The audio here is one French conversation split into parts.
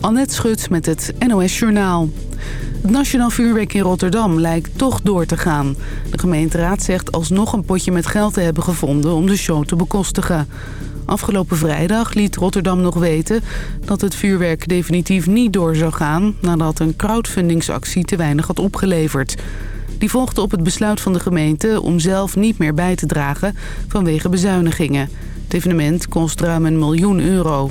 Annette Schut met het NOS Journaal. Het Nationaal Vuurwerk in Rotterdam lijkt toch door te gaan. De gemeenteraad zegt alsnog een potje met geld te hebben gevonden om de show te bekostigen. Afgelopen vrijdag liet Rotterdam nog weten dat het vuurwerk definitief niet door zou gaan... nadat een crowdfundingsactie te weinig had opgeleverd. Die volgde op het besluit van de gemeente om zelf niet meer bij te dragen vanwege bezuinigingen. Het evenement kost ruim een miljoen euro.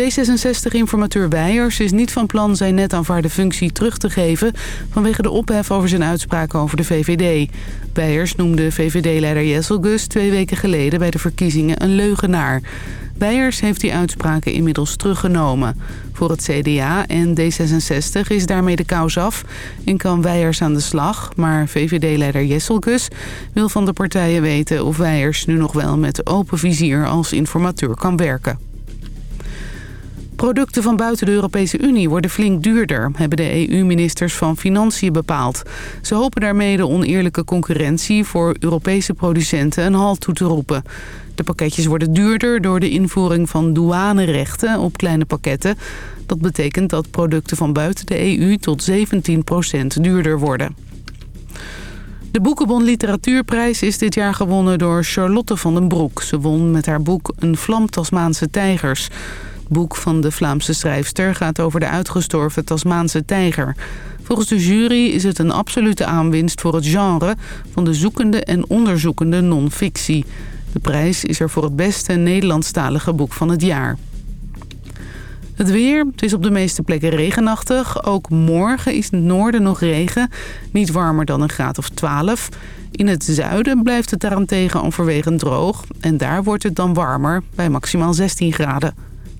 D66-informateur Weijers is niet van plan zijn net aanvaarde functie terug te geven... vanwege de ophef over zijn uitspraken over de VVD. Weijers noemde VVD-leider Jesselgus twee weken geleden bij de verkiezingen een leugenaar. Weijers heeft die uitspraken inmiddels teruggenomen. Voor het CDA en D66 is daarmee de kous af en kan Weijers aan de slag. Maar VVD-leider Jesselgus wil van de partijen weten of Weijers nu nog wel met open vizier als informateur kan werken. Producten van buiten de Europese Unie worden flink duurder, hebben de EU-ministers van Financiën bepaald. Ze hopen daarmee de oneerlijke concurrentie voor Europese producenten een halt toe te roepen. De pakketjes worden duurder door de invoering van douanerechten op kleine pakketten. Dat betekent dat producten van buiten de EU tot 17% duurder worden. De Boekenbon Literatuurprijs is dit jaar gewonnen door Charlotte van den Broek. Ze won met haar boek Een vlam Tasmaanse tijgers boek van de Vlaamse schrijfster gaat over de uitgestorven Tasmaanse tijger. Volgens de jury is het een absolute aanwinst voor het genre van de zoekende en onderzoekende non-fictie. De prijs is er voor het beste Nederlandstalige boek van het jaar. Het weer, het is op de meeste plekken regenachtig. Ook morgen is in het noorden nog regen. Niet warmer dan een graad of 12. In het zuiden blijft het daarentegen onverwegend droog. En daar wordt het dan warmer, bij maximaal 16 graden.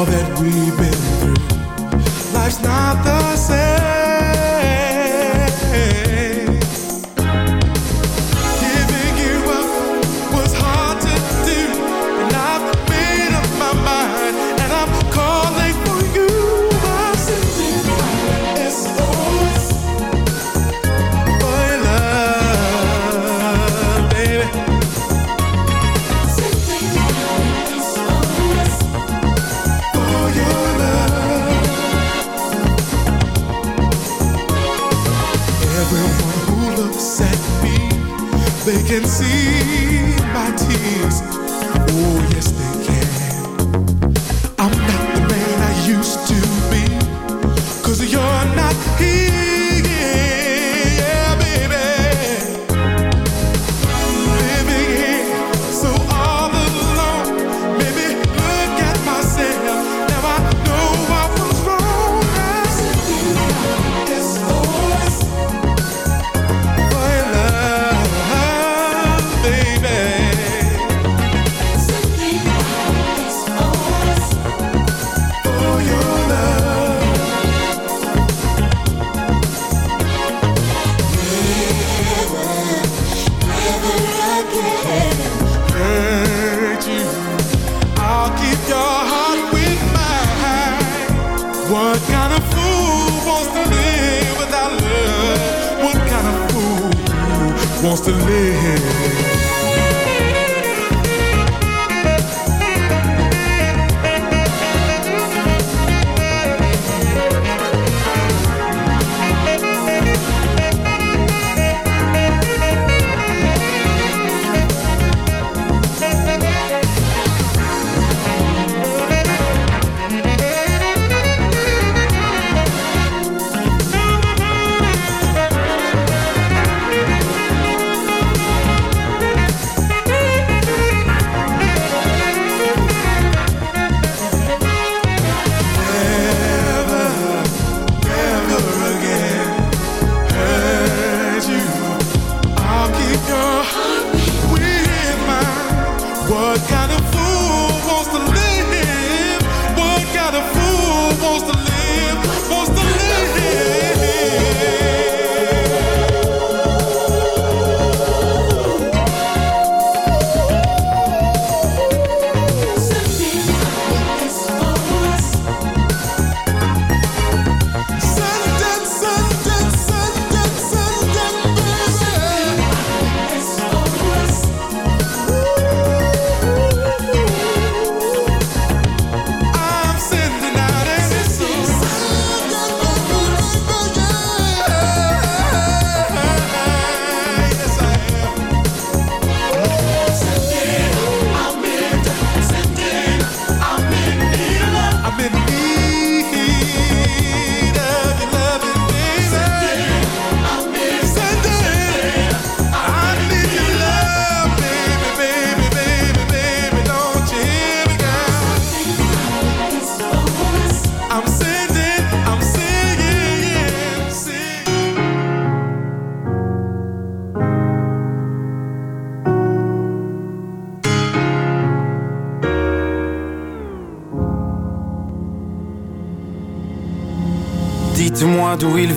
All that we've been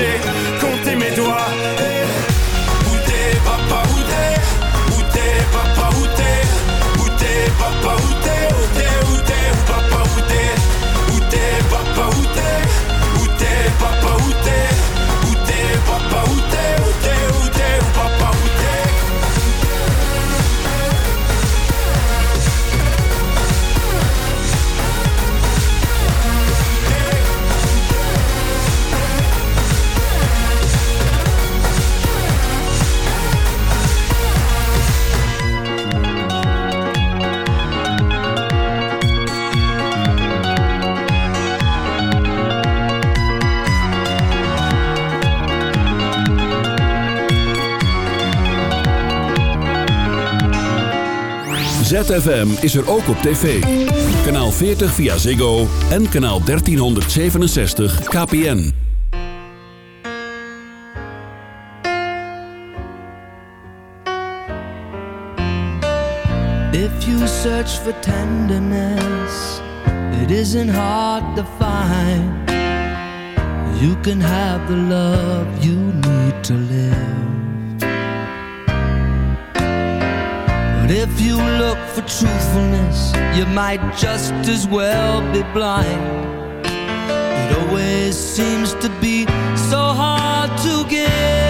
j'ai compté mes doigts. Où t'es papa, où t'es? Où t'es papa, où t'es? Où t'es papa, Où t'es, ZFM is er ook op tv. Kanaal 40 via Ziggo en kanaal 1367 KPN. If you search for tenderness, it isn't hard to find. You can have the love you need to live. But if you look truthfulness, you might just as well be blind. It always seems to be so hard to give.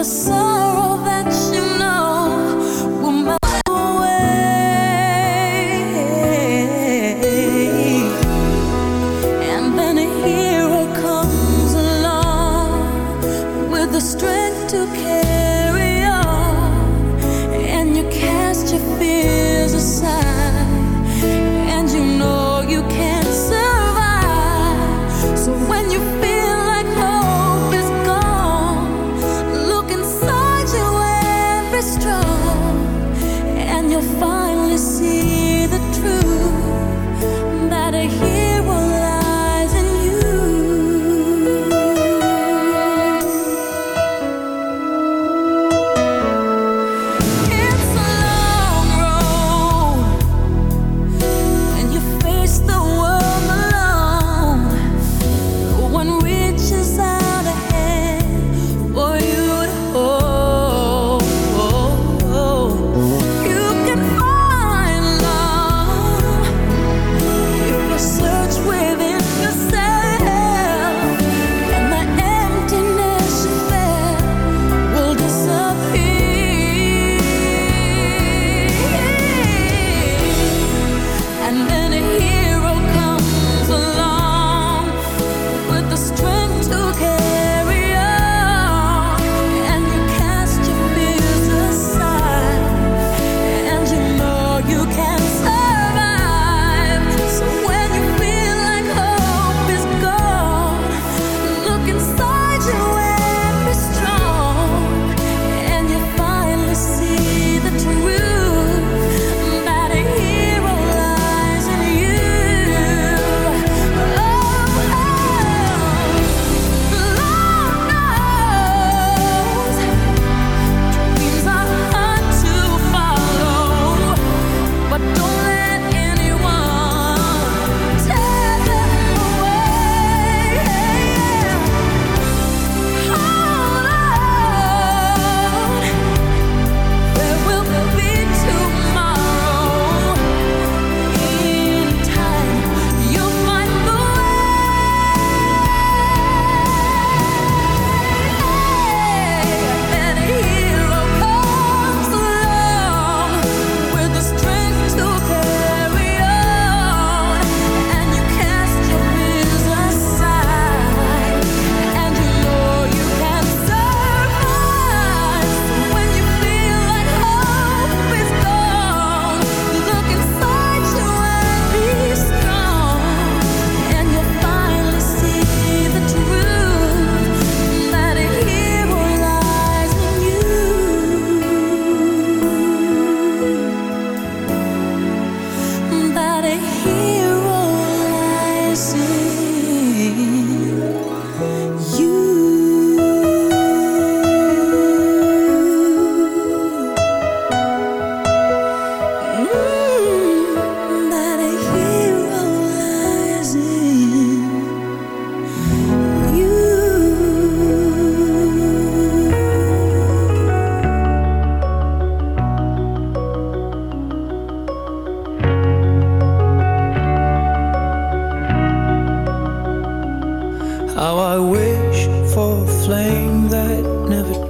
the sun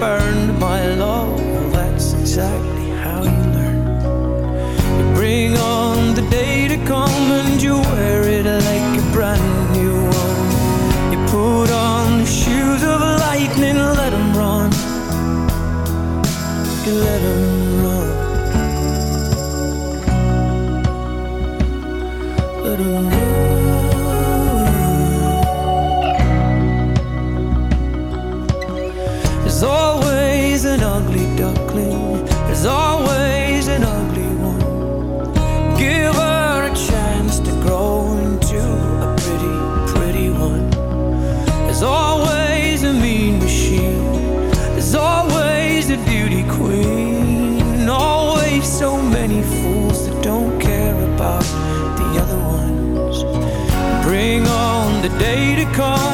burn. car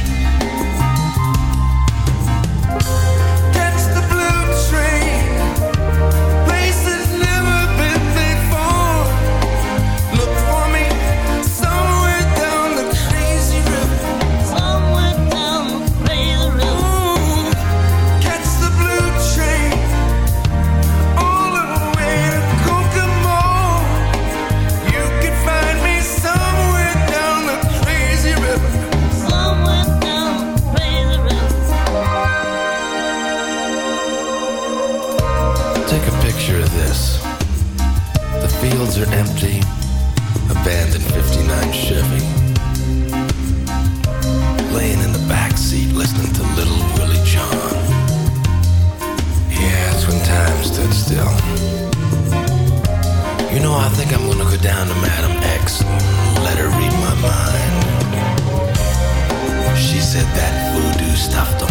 I'm gonna go down to Madam X let her read my mind. She said that voodoo stuff don't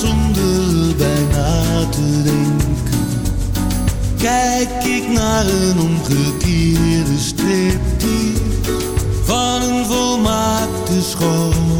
zonder bijna te denken. Kijk ik naar een omgekeerde striptease van een volmaakte schoonheid.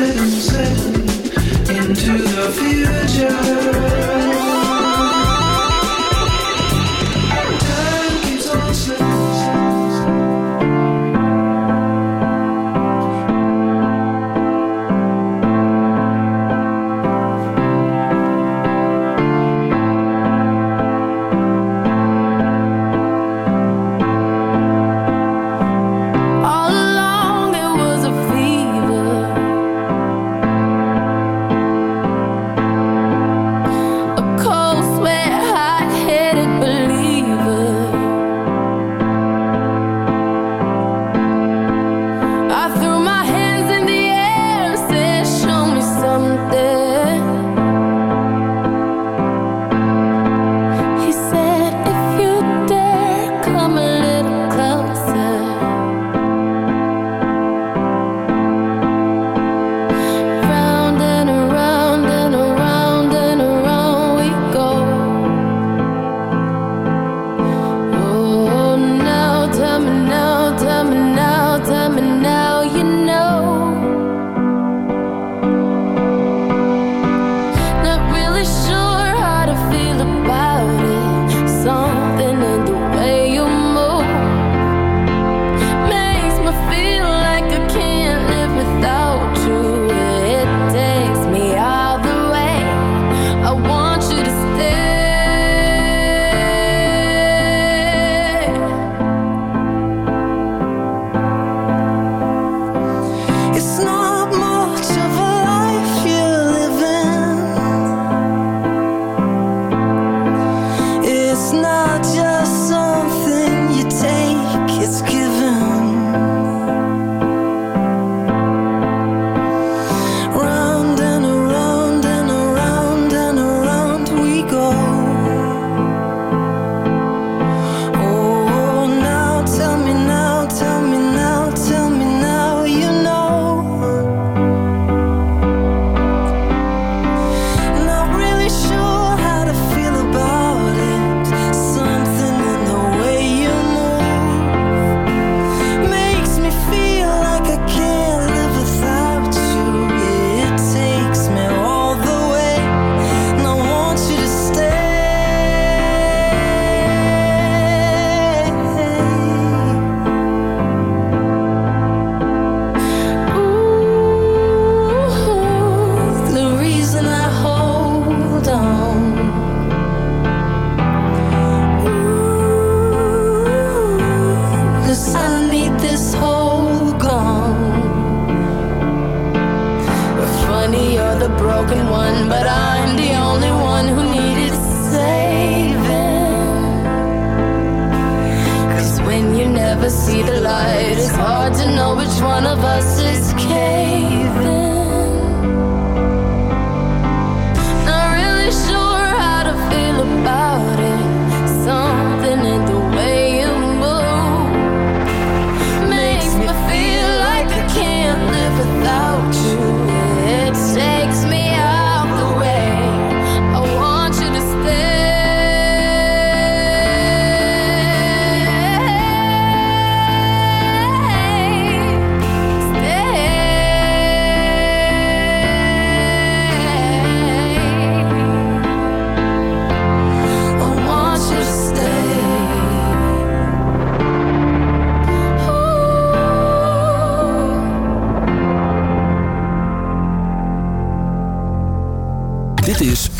Into the future.